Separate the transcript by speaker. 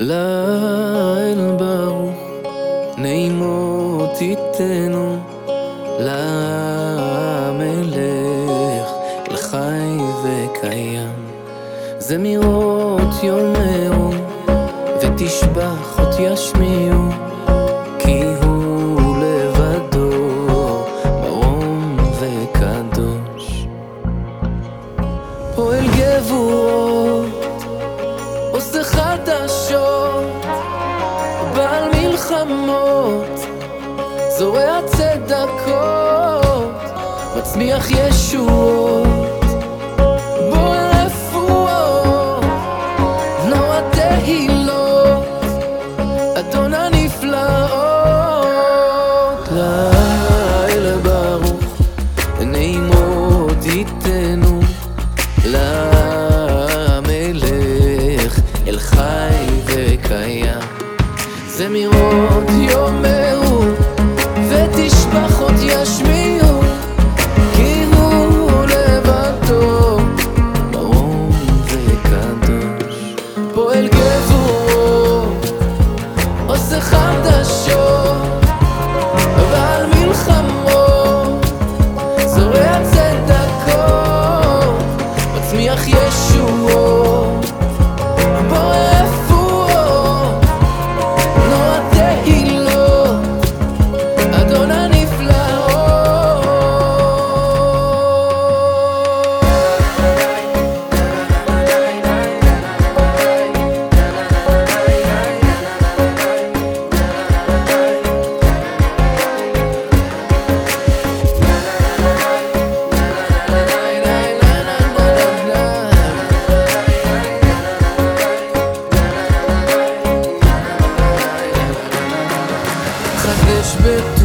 Speaker 1: ליל ברוך, נעימות תיתנו למלך, לחי וקיים. זמירות יאמרו, ותשבחות ישמיעו, כי הוא לבדו מרום וקדוש. פועל גבורות, עושה חדשות, מלחמות, זורע צדקות, מצמיח ישועות, בורא רפואות, נורא תהילות, זמירות יאמרו, ותשבחות ישמיעו, it